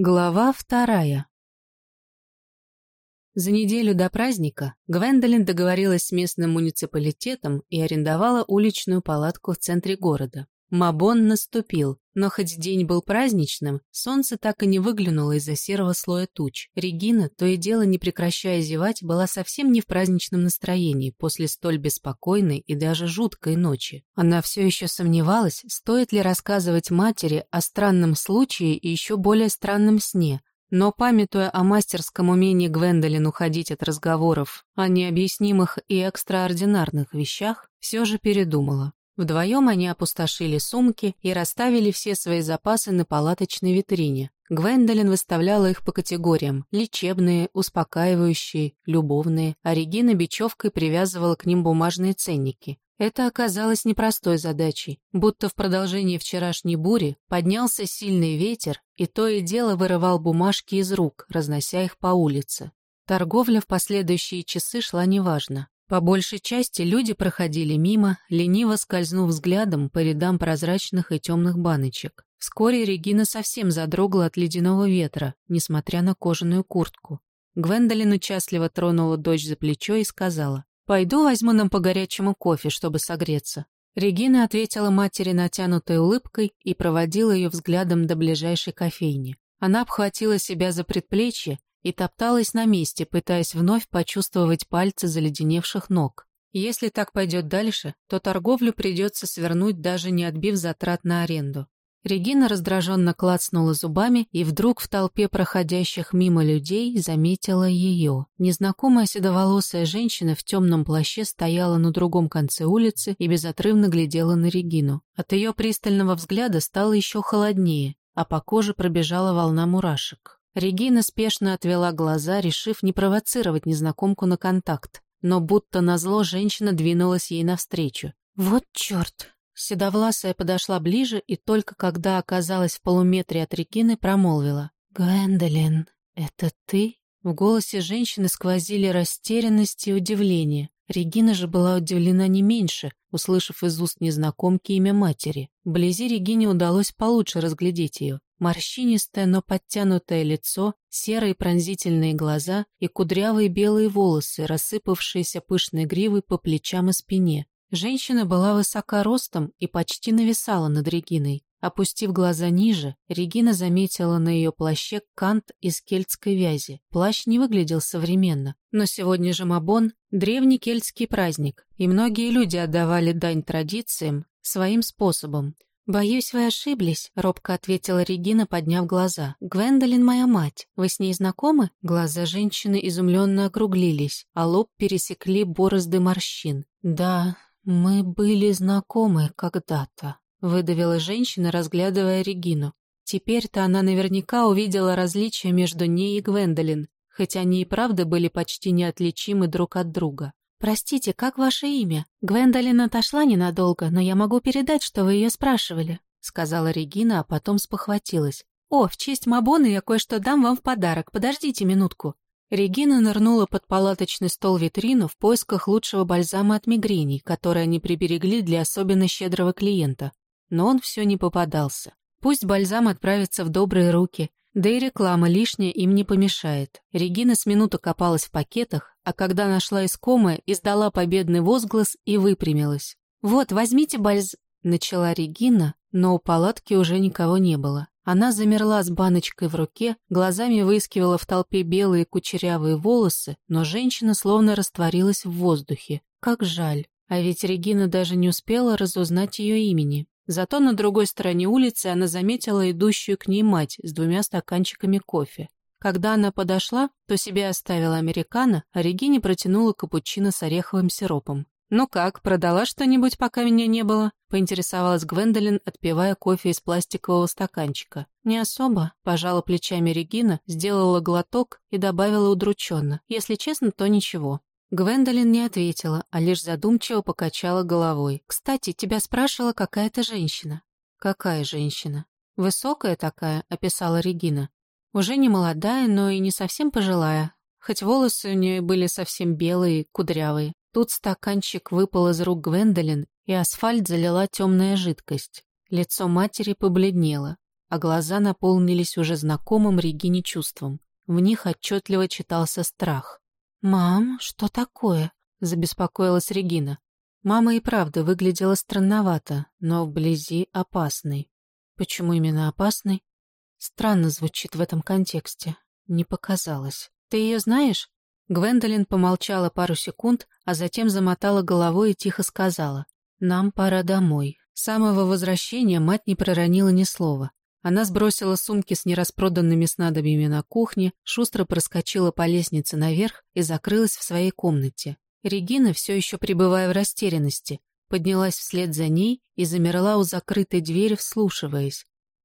Глава вторая. За неделю до праздника Гвендолин договорилась с местным муниципалитетом и арендовала уличную палатку в центре города. Мабон наступил, но хоть день был праздничным, солнце так и не выглянуло из-за серого слоя туч. Регина, то и дело не прекращая зевать, была совсем не в праздничном настроении после столь беспокойной и даже жуткой ночи. Она все еще сомневалась, стоит ли рассказывать матери о странном случае и еще более странном сне, но, памятуя о мастерском умении Гвендолин уходить от разговоров о необъяснимых и экстраординарных вещах, все же передумала. Вдвоем они опустошили сумки и расставили все свои запасы на палаточной витрине. Гвендолин выставляла их по категориям – лечебные, успокаивающие, любовные, а Регина бечевкой привязывала к ним бумажные ценники. Это оказалось непростой задачей, будто в продолжении вчерашней бури поднялся сильный ветер и то и дело вырывал бумажки из рук, разнося их по улице. Торговля в последующие часы шла неважно. По большей части люди проходили мимо, лениво скользнув взглядом по рядам прозрачных и темных баночек. Вскоре Регина совсем задрогла от ледяного ветра, несмотря на кожаную куртку. Гвендолин участливо тронула дочь за плечо и сказала, «Пойду возьму нам по горячему кофе, чтобы согреться». Регина ответила матери натянутой улыбкой и проводила ее взглядом до ближайшей кофейни. Она обхватила себя за предплечье и топталась на месте, пытаясь вновь почувствовать пальцы заледеневших ног. Если так пойдет дальше, то торговлю придется свернуть, даже не отбив затрат на аренду. Регина раздраженно клацнула зубами и вдруг в толпе проходящих мимо людей заметила ее. Незнакомая седоволосая женщина в темном плаще стояла на другом конце улицы и безотрывно глядела на Регину. От ее пристального взгляда стало еще холоднее, а по коже пробежала волна мурашек. Регина спешно отвела глаза, решив не провоцировать незнакомку на контакт. Но будто назло женщина двинулась ей навстречу. «Вот черт!» Седовласая подошла ближе и только когда оказалась в полуметре от Регины, промолвила. «Гвендолин, это ты?» В голосе женщины сквозили растерянность и удивление. Регина же была удивлена не меньше, услышав из уст незнакомки имя матери. Вблизи Регине удалось получше разглядеть ее. Морщинистое, но подтянутое лицо, серые пронзительные глаза и кудрявые белые волосы, рассыпавшиеся пышной гривой по плечам и спине. Женщина была высока ростом и почти нависала над Региной. Опустив глаза ниже, Регина заметила на ее плаще кант из кельтской вязи. Плащ не выглядел современно, но сегодня же Мабон – древний кельтский праздник, и многие люди отдавали дань традициям своим способом. «Боюсь, вы ошиблись», — робко ответила Регина, подняв глаза. «Гвендолин моя мать. Вы с ней знакомы?» Глаза женщины изумленно округлились, а лоб пересекли борозды морщин. «Да, мы были знакомы когда-то», — выдавила женщина, разглядывая Регину. Теперь-то она наверняка увидела различия между ней и Гвендолин, хоть они и правда были почти неотличимы друг от друга. «Простите, как ваше имя? Гвендолин отошла ненадолго, но я могу передать, что вы ее спрашивали», — сказала Регина, а потом спохватилась. «О, в честь Мабона я кое-что дам вам в подарок. Подождите минутку». Регина нырнула под палаточный стол-витрину в поисках лучшего бальзама от мигрени, который они приберегли для особенно щедрого клиента. Но он все не попадался. Пусть бальзам отправится в добрые руки, да и реклама лишняя им не помешает. Регина с минуту копалась в пакетах, а когда нашла искомое, издала победный возглас и выпрямилась. «Вот, возьмите бальз...» — начала Регина, но у палатки уже никого не было. Она замерла с баночкой в руке, глазами выискивала в толпе белые кучерявые волосы, но женщина словно растворилась в воздухе. Как жаль. А ведь Регина даже не успела разузнать ее имени. Зато на другой стороне улицы она заметила идущую к ней мать с двумя стаканчиками кофе. Когда она подошла, то себе оставила американо, а Регине протянула капучино с ореховым сиропом. «Ну как, продала что-нибудь, пока меня не было?» — поинтересовалась Гвендолин, отпивая кофе из пластикового стаканчика. «Не особо», — пожала плечами Регина, сделала глоток и добавила удрученно. «Если честно, то ничего». Гвендолин не ответила, а лишь задумчиво покачала головой. «Кстати, тебя спрашивала какая-то женщина». «Какая женщина?» «Высокая такая», — описала Регина. «Уже не молодая, но и не совсем пожилая, хоть волосы у нее были совсем белые, кудрявые. Тут стаканчик выпал из рук Гвендолин, и асфальт залила темная жидкость. Лицо матери побледнело. а глаза наполнились уже знакомым Регине чувством. В них отчетливо читался страх. «Мам, что такое?» — забеспокоилась Регина. Мама и правда выглядела странновато, но вблизи опасной. Почему именно опасной? Странно звучит в этом контексте. Не показалось. «Ты ее знаешь?» Гвендолин помолчала пару секунд, а затем замотала головой и тихо сказала. «Нам пора домой». С самого возвращения мать не проронила ни слова. Она сбросила сумки с нераспроданными снадобьями на кухне, шустро проскочила по лестнице наверх и закрылась в своей комнате. Регина, все еще пребывая в растерянности, поднялась вслед за ней и замерла у закрытой двери, вслушиваясь.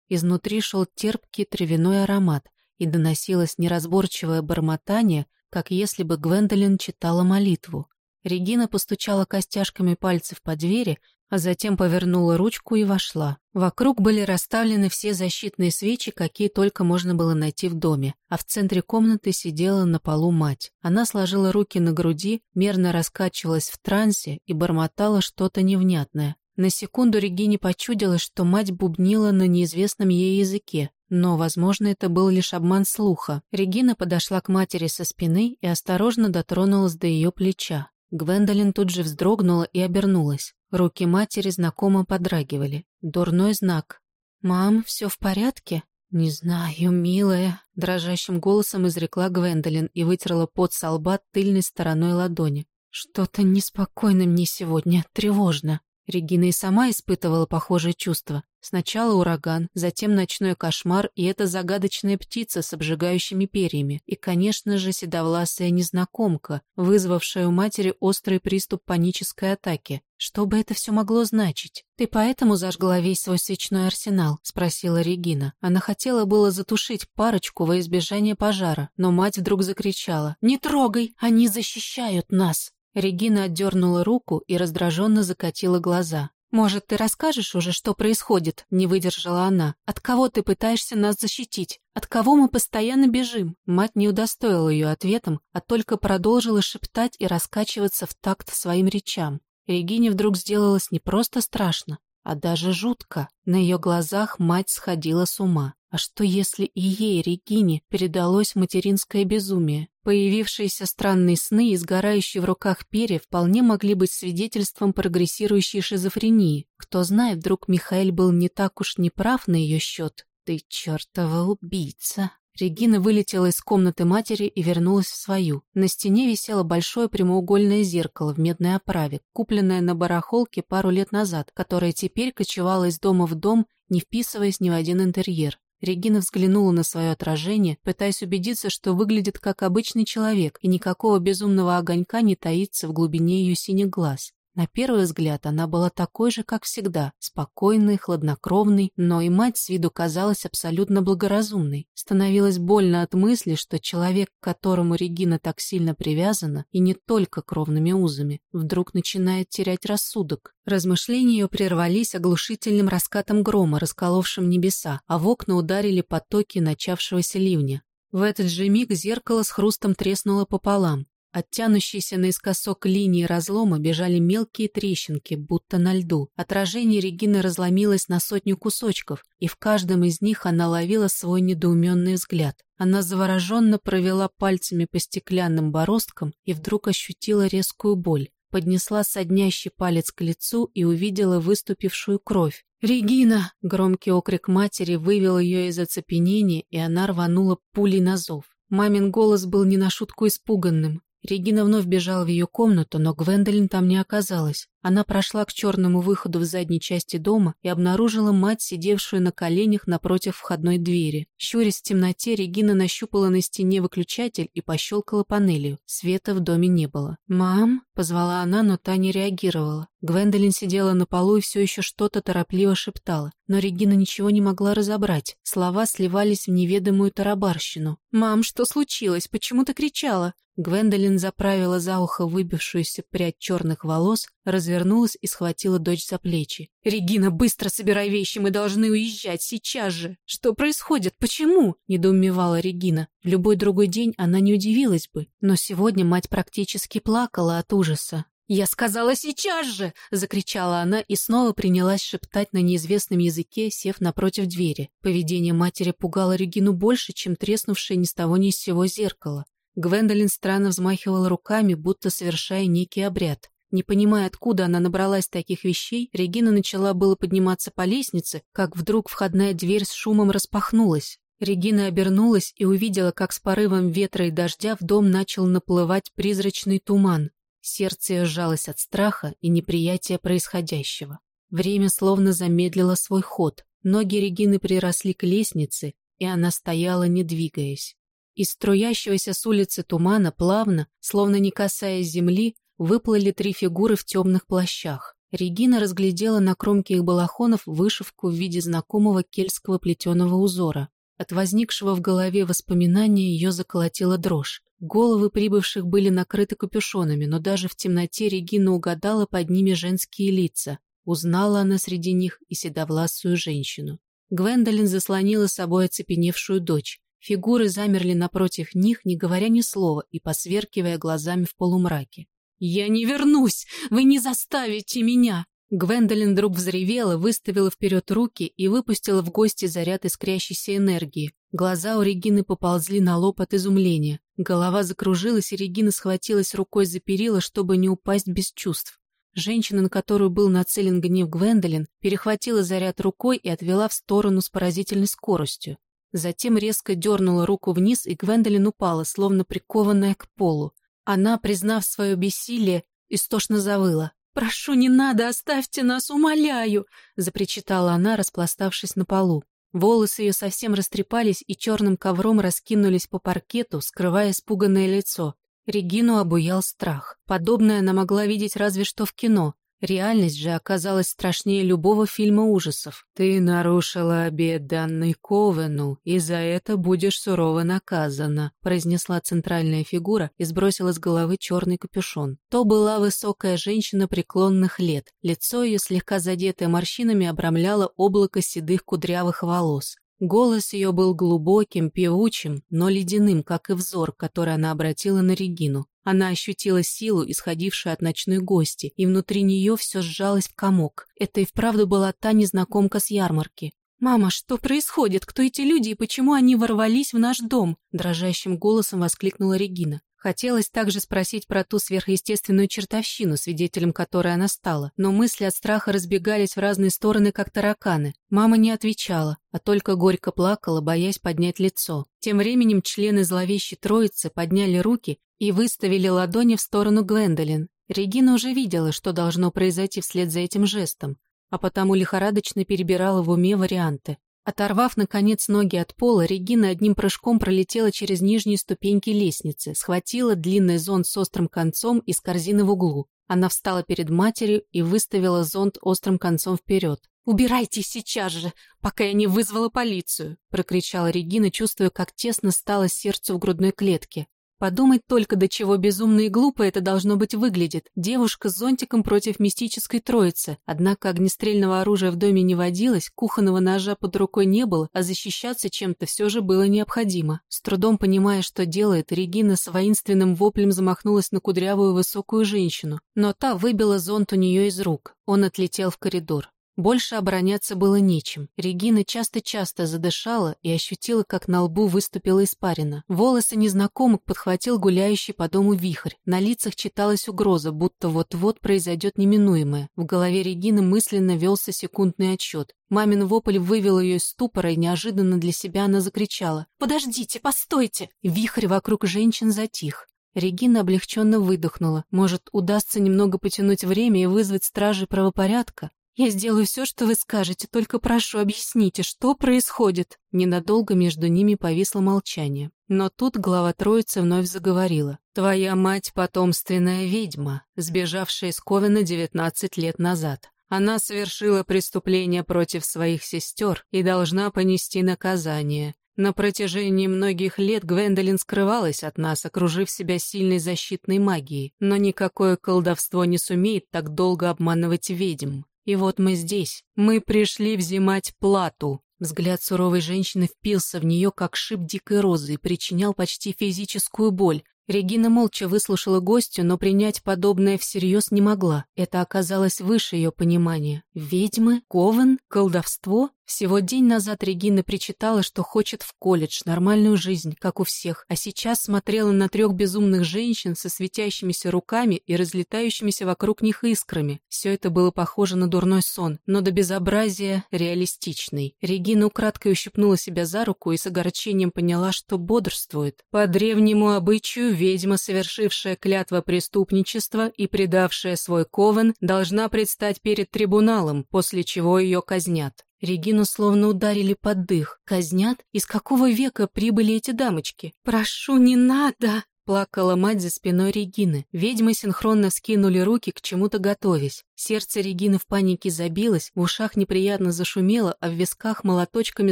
Изнутри шел терпкий травяной аромат, и доносилось неразборчивое бормотание, как если бы Гвендолин читала молитву. Регина постучала костяшками пальцев по двери, а затем повернула ручку и вошла. Вокруг были расставлены все защитные свечи, какие только можно было найти в доме, а в центре комнаты сидела на полу мать. Она сложила руки на груди, мерно раскачивалась в трансе и бормотала что-то невнятное. На секунду Регине почудилось, что мать бубнила на неизвестном ей языке, но, возможно, это был лишь обман слуха. Регина подошла к матери со спины и осторожно дотронулась до ее плеча. Гвендолин тут же вздрогнула и обернулась. Руки матери знакомо подрагивали. Дурной знак. «Мам, все в порядке?» «Не знаю, милая», — дрожащим голосом изрекла Гвендолин и вытерла пот со лба тыльной стороной ладони. «Что-то неспокойно мне сегодня, тревожно». Регина и сама испытывала похожее чувство. Сначала ураган, затем ночной кошмар и эта загадочная птица с обжигающими перьями. И, конечно же, седовласая незнакомка, вызвавшая у матери острый приступ панической атаки. Что бы это все могло значить? «Ты поэтому зажгла весь свой свечной арсенал?» — спросила Регина. Она хотела было затушить парочку во избежание пожара, но мать вдруг закричала. «Не трогай! Они защищают нас!» Регина отдернула руку и раздраженно закатила глаза. «Может, ты расскажешь уже, что происходит?» – не выдержала она. «От кого ты пытаешься нас защитить? От кого мы постоянно бежим?» Мать не удостоила ее ответом, а только продолжила шептать и раскачиваться в такт своим речам. Регине вдруг сделалось не просто страшно, а даже жутко. На ее глазах мать сходила с ума. А что если и ей, Регине, передалось материнское безумие? Появившиеся странные сны и сгорающие в руках перья вполне могли быть свидетельством прогрессирующей шизофрении. Кто знает, вдруг Михаил был не так уж неправ на ее счет. «Ты чертова убийца!» Регина вылетела из комнаты матери и вернулась в свою. На стене висело большое прямоугольное зеркало в медной оправе, купленное на барахолке пару лет назад, которое теперь кочевало из дома в дом, не вписываясь ни в один интерьер. Регина взглянула на свое отражение, пытаясь убедиться, что выглядит как обычный человек, и никакого безумного огонька не таится в глубине ее синих глаз. На первый взгляд она была такой же, как всегда, спокойной, хладнокровной, но и мать с виду казалась абсолютно благоразумной. Становилось больно от мысли, что человек, к которому Регина так сильно привязана, и не только кровными узами, вдруг начинает терять рассудок. Размышления ее прервались оглушительным раскатом грома, расколовшим небеса, а в окна ударили потоки начавшегося ливня. В этот же миг зеркало с хрустом треснуло пополам. От тянущейся наискосок линии разлома бежали мелкие трещинки, будто на льду. Отражение Регины разломилось на сотню кусочков, и в каждом из них она ловила свой недоуменный взгляд. Она завороженно провела пальцами по стеклянным бороздкам и вдруг ощутила резкую боль. Поднесла соднящий палец к лицу и увидела выступившую кровь. «Регина!» — громкий окрик матери вывел ее из оцепенения, и она рванула пулей на зов. Мамин голос был не на шутку испуганным. Регина вновь бежала в ее комнату, но Гвендолин там не оказалась. Она прошла к черному выходу в задней части дома и обнаружила мать, сидевшую на коленях напротив входной двери. Щурясь в темноте, Регина нащупала на стене выключатель и пощелкала панелью. Света в доме не было. «Мам?» — позвала она, но та не реагировала. Гвендолин сидела на полу и все еще что-то торопливо шептала. Но Регина ничего не могла разобрать. Слова сливались в неведомую тарабарщину. «Мам, что случилось? Почему ты кричала?» Гвендолин заправила за ухо выбившуюся прядь черных волос, развернулась и схватила дочь за плечи. «Регина, быстро собирай вещи, мы должны уезжать, сейчас же!» «Что происходит? Почему?» – недоумевала Регина. В любой другой день она не удивилась бы, но сегодня мать практически плакала от ужаса. «Я сказала сейчас же!» — закричала она и снова принялась шептать на неизвестном языке, сев напротив двери. Поведение матери пугало Регину больше, чем треснувшее ни с того ни с сего зеркало. Гвендолин странно взмахивала руками, будто совершая некий обряд. Не понимая, откуда она набралась таких вещей, Регина начала было подниматься по лестнице, как вдруг входная дверь с шумом распахнулась. Регина обернулась и увидела, как с порывом ветра и дождя в дом начал наплывать призрачный туман. Сердце сжалось от страха и неприятия происходящего. Время словно замедлило свой ход. Ноги Регины приросли к лестнице, и она стояла, не двигаясь. Из струящегося с улицы тумана плавно, словно не касаясь земли, выплыли три фигуры в темных плащах. Регина разглядела на кромке их балахонов вышивку в виде знакомого кельтского плетеного узора. От возникшего в голове воспоминания ее заколотила дрожь. Головы прибывших были накрыты капюшонами, но даже в темноте Регина угадала под ними женские лица. Узнала она среди них и седовласую женщину. Гвендолин заслонила собой оцепеневшую дочь. Фигуры замерли напротив них, не говоря ни слова и посверкивая глазами в полумраке. «Я не вернусь! Вы не заставите меня!» Гвендолин вдруг взревела, выставила вперед руки и выпустила в гости заряд искрящейся энергии. Глаза у Регины поползли на лоб от изумления. Голова закружилась, и Регина схватилась рукой за перила, чтобы не упасть без чувств. Женщина, на которую был нацелен гнев Гвендолин, перехватила заряд рукой и отвела в сторону с поразительной скоростью. Затем резко дернула руку вниз, и Гвендолин упала, словно прикованная к полу. Она, признав свое бессилие, истошно завыла. «Прошу, не надо, оставьте нас, умоляю!» — запричитала она, распластавшись на полу. Волосы ее совсем растрепались и черным ковром раскинулись по паркету, скрывая испуганное лицо. Регину обуял страх. Подобное она могла видеть разве что в кино. Реальность же оказалась страшнее любого фильма ужасов. «Ты нарушила обет данный Ковену, и за это будешь сурово наказана», произнесла центральная фигура и сбросила с головы черный капюшон. То была высокая женщина преклонных лет. Лицо ее, слегка задетое морщинами, обрамляло облако седых кудрявых волос. Голос ее был глубоким, певучим, но ледяным, как и взор, который она обратила на Регину. Она ощутила силу, исходившую от ночной гости, и внутри нее все сжалось в комок. Это и вправду была та незнакомка с ярмарки. «Мама, что происходит? Кто эти люди и почему они ворвались в наш дом?» Дрожащим голосом воскликнула Регина. Хотелось также спросить про ту сверхъестественную чертовщину, свидетелем которой она стала, но мысли от страха разбегались в разные стороны, как тараканы. Мама не отвечала, а только горько плакала, боясь поднять лицо. Тем временем члены зловещей троицы подняли руки и выставили ладони в сторону Гвендолин. Регина уже видела, что должно произойти вслед за этим жестом, а потому лихорадочно перебирала в уме варианты. Оторвав, наконец, ноги от пола, Регина одним прыжком пролетела через нижние ступеньки лестницы, схватила длинный зонт с острым концом из корзины в углу. Она встала перед матерью и выставила зонт острым концом вперед. «Убирайтесь сейчас же, пока я не вызвала полицию!» – прокричала Регина, чувствуя, как тесно стало сердцу в грудной клетке. Подумать только, до чего безумно и глупо это должно быть выглядит. Девушка с зонтиком против мистической троицы. Однако огнестрельного оружия в доме не водилось, кухонного ножа под рукой не было, а защищаться чем-то все же было необходимо. С трудом понимая, что делает, Регина с воинственным воплем замахнулась на кудрявую высокую женщину. Но та выбила зонт у нее из рук. Он отлетел в коридор. Больше обороняться было нечем. Регина часто-часто задышала и ощутила, как на лбу выступила испарина. Волосы незнакомок подхватил гуляющий по дому вихрь. На лицах читалась угроза, будто вот-вот произойдет неминуемое. В голове Регины мысленно велся секундный отсчет. Мамин вопль вывел ее из ступора, и неожиданно для себя она закричала. «Подождите, постойте!» Вихрь вокруг женщин затих. Регина облегченно выдохнула. Может, удастся немного потянуть время и вызвать стражи правопорядка? «Я сделаю все, что вы скажете, только прошу, объясните, что происходит?» Ненадолго между ними повисло молчание. Но тут глава троицы вновь заговорила. «Твоя мать — потомственная ведьма, сбежавшая из Ковена 19 лет назад. Она совершила преступление против своих сестер и должна понести наказание. На протяжении многих лет Гвендолин скрывалась от нас, окружив себя сильной защитной магией, но никакое колдовство не сумеет так долго обманывать ведьм. И вот мы здесь. Мы пришли взимать плату. Взгляд суровой женщины впился в нее, как шип дикой розы, и причинял почти физическую боль. Регина молча выслушала гостю, но принять подобное всерьез не могла. Это оказалось выше ее понимания. Ведьмы? Ковен? Колдовство? Всего день назад Регина причитала, что хочет в колледж, нормальную жизнь, как у всех, а сейчас смотрела на трех безумных женщин со светящимися руками и разлетающимися вокруг них искрами. Все это было похоже на дурной сон, но до безобразия реалистичный. Регина украдкой ущипнула себя за руку и с огорчением поняла, что бодрствует. По древнему обычаю ведьма, совершившая клятва преступничества и предавшая свой ковен, должна предстать перед трибуналом, после чего ее казнят. Регину словно ударили под дых. Казнят? Из какого века прибыли эти дамочки? «Прошу, не надо!» Плакала мать за спиной Регины. Ведьмы синхронно скинули руки, к чему-то готовясь. Сердце Регины в панике забилось, в ушах неприятно зашумело, а в висках молоточками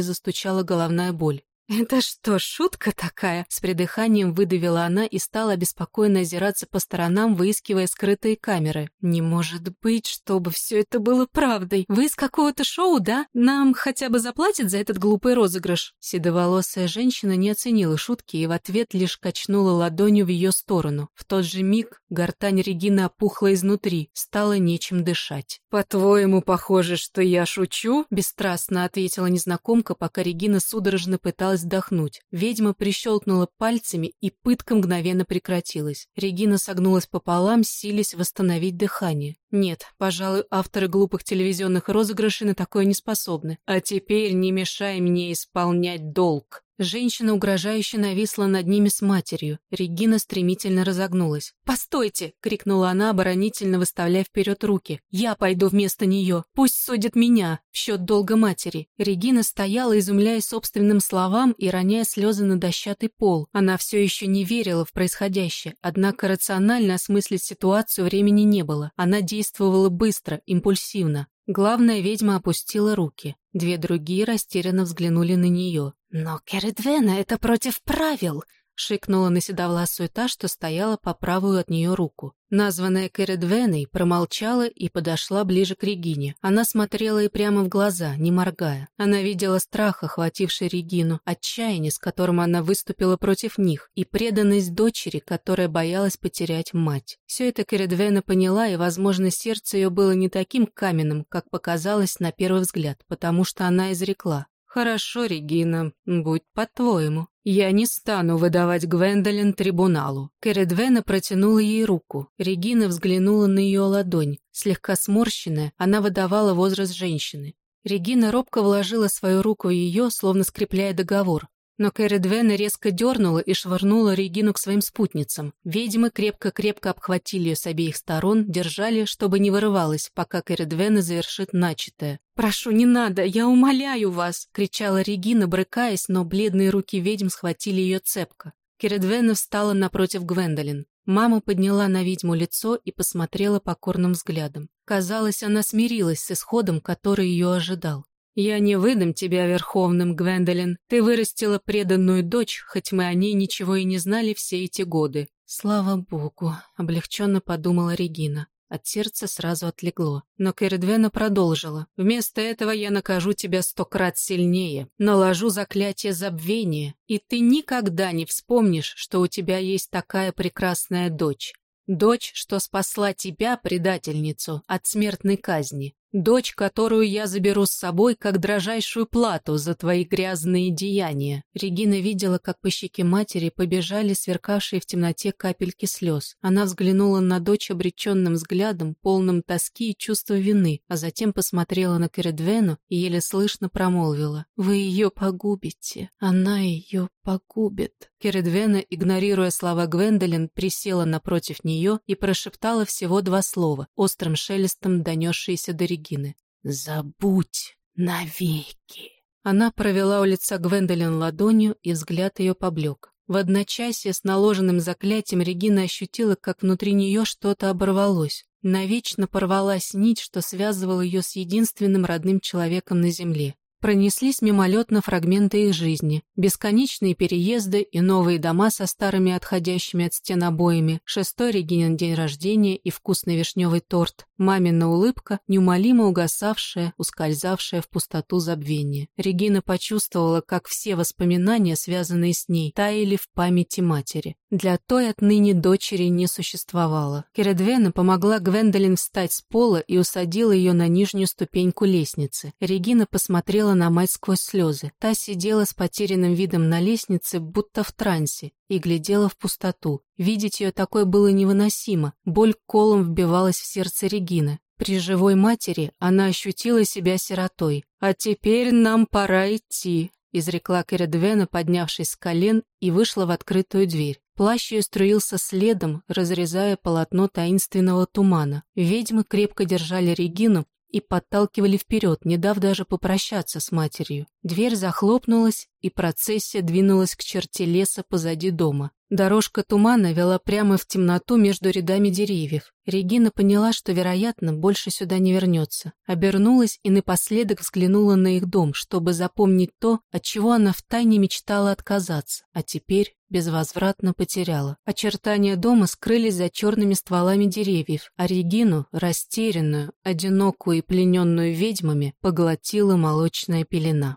застучала головная боль. «Это что, шутка такая?» С придыханием выдавила она и стала обеспокоенно озираться по сторонам, выискивая скрытые камеры. «Не может быть, чтобы все это было правдой. Вы из какого-то шоу, да? Нам хотя бы заплатят за этот глупый розыгрыш?» Седоволосая женщина не оценила шутки и в ответ лишь качнула ладонью в ее сторону. В тот же миг гортань Регины опухла изнутри, стало нечем дышать. «По-твоему, похоже, что я шучу?» Бесстрастно ответила незнакомка, пока Регина судорожно пыталась вздохнуть. Ведьма прищелкнула пальцами, и пытка мгновенно прекратилась. Регина согнулась пополам, силясь восстановить дыхание. Нет, пожалуй, авторы глупых телевизионных розыгрышей на такое не способны. А теперь не мешай мне исполнять долг. Женщина угрожающе нависла над ними с матерью. Регина стремительно разогнулась. «Постойте!» — крикнула она, оборонительно выставляя вперед руки. «Я пойду вместо нее. Пусть судят меня в счет долга матери». Регина стояла, изумляясь собственным словам и роняя слезы на дощатый пол. Она все еще не верила в происходящее, однако рационально осмыслить ситуацию времени не было. Она действовала быстро, импульсивно. Главная ведьма опустила руки. Две другие растерянно взглянули на нее. «Но, Кередвена, это против правил!» Шикнула на седовласую та, что стояла по правую от нее руку. Названная Кередвеной промолчала и подошла ближе к Регине. Она смотрела ей прямо в глаза, не моргая. Она видела страх, охвативший Регину, отчаяние, с которым она выступила против них, и преданность дочери, которая боялась потерять мать. Все это Кередвена поняла, и, возможно, сердце ее было не таким каменным, как показалось на первый взгляд, потому что она изрекла. «Хорошо, Регина, будь по-твоему. Я не стану выдавать Гвендолин трибуналу». Кередвена протянула ей руку. Регина взглянула на ее ладонь. Слегка сморщенная, она выдавала возраст женщины. Регина робко вложила свою руку в ее, словно скрепляя договор. Но Кэрри Двена резко дернула и швырнула Регину к своим спутницам. Ведьмы крепко-крепко обхватили ее с обеих сторон, держали, чтобы не вырывалась, пока Кэрри Двена завершит начатое. «Прошу, не надо, я умоляю вас!» — кричала Регина, брыкаясь, но бледные руки ведьм схватили ее цепко. Кередвена встала напротив Гвендолин. Мама подняла на ведьму лицо и посмотрела покорным взглядом. Казалось, она смирилась с исходом, который ее ожидал. «Я не выдам тебя верховным, Гвендолин. Ты вырастила преданную дочь, хоть мы о ней ничего и не знали все эти годы». «Слава богу», — облегченно подумала Регина. От сердца сразу отлегло. Но Кередвена продолжила. «Вместо этого я накажу тебя сто крат сильнее. Наложу заклятие забвения, и ты никогда не вспомнишь, что у тебя есть такая прекрасная дочь. Дочь, что спасла тебя, предательницу, от смертной казни. Дочь, которую я заберу с собой как дрожайшую плату за твои грязные деяния. Регина видела, как по щеке матери побежали сверкавшие в темноте капельки слез. Она взглянула на дочь обреченным взглядом, полным тоски и чувства вины, а затем посмотрела на Кередвену и еле слышно промолвила. «Вы ее погубите. Она ее погубит». Кередвена, игнорируя слова Гвендолин, присела напротив нее и прошептала всего два слова, острым шелестом донесшиеся до Регины. Регины. «Забудь навеки!» Она провела у лица Гвендолин ладонью, и взгляд ее поблек. В одночасье с наложенным заклятием Регина ощутила, как внутри нее что-то оборвалось. Навечно порвалась нить, что связывала ее с единственным родным человеком на земле. Пронеслись мимолетно фрагменты их жизни, бесконечные переезды и новые дома со старыми отходящими от стен обоями, шестой Регинин день рождения и вкусный вишневый торт, Мамина улыбка, неумолимо угасавшая, ускользавшая в пустоту забвения. Регина почувствовала, как все воспоминания, связанные с ней, таяли в памяти матери. Для той отныне дочери не существовало. Кередвена помогла Гвендолин встать с пола и усадила ее на нижнюю ступеньку лестницы. Регина посмотрела на мать сквозь слезы. Та сидела с потерянным видом на лестнице, будто в трансе, и глядела в пустоту. Видеть ее такой было невыносимо. Боль колом вбивалась в сердце Регины. При живой матери она ощутила себя сиротой. «А теперь нам пора идти», — изрекла Кередвена, поднявшись с колен, и вышла в открытую дверь. Плащ ее струился следом, разрезая полотно таинственного тумана. Ведьмы крепко держали Регину, и подталкивали вперед, не дав даже попрощаться с матерью. Дверь захлопнулась, и процессия двинулась к черте леса позади дома. Дорожка тумана вела прямо в темноту между рядами деревьев. Регина поняла, что, вероятно, больше сюда не вернется. Обернулась и напоследок взглянула на их дом, чтобы запомнить то, от чего она втайне мечтала отказаться, а теперь безвозвратно потеряла. Очертания дома скрылись за черными стволами деревьев, а Регину, растерянную, одинокую и плененную ведьмами, поглотила молочная пелена.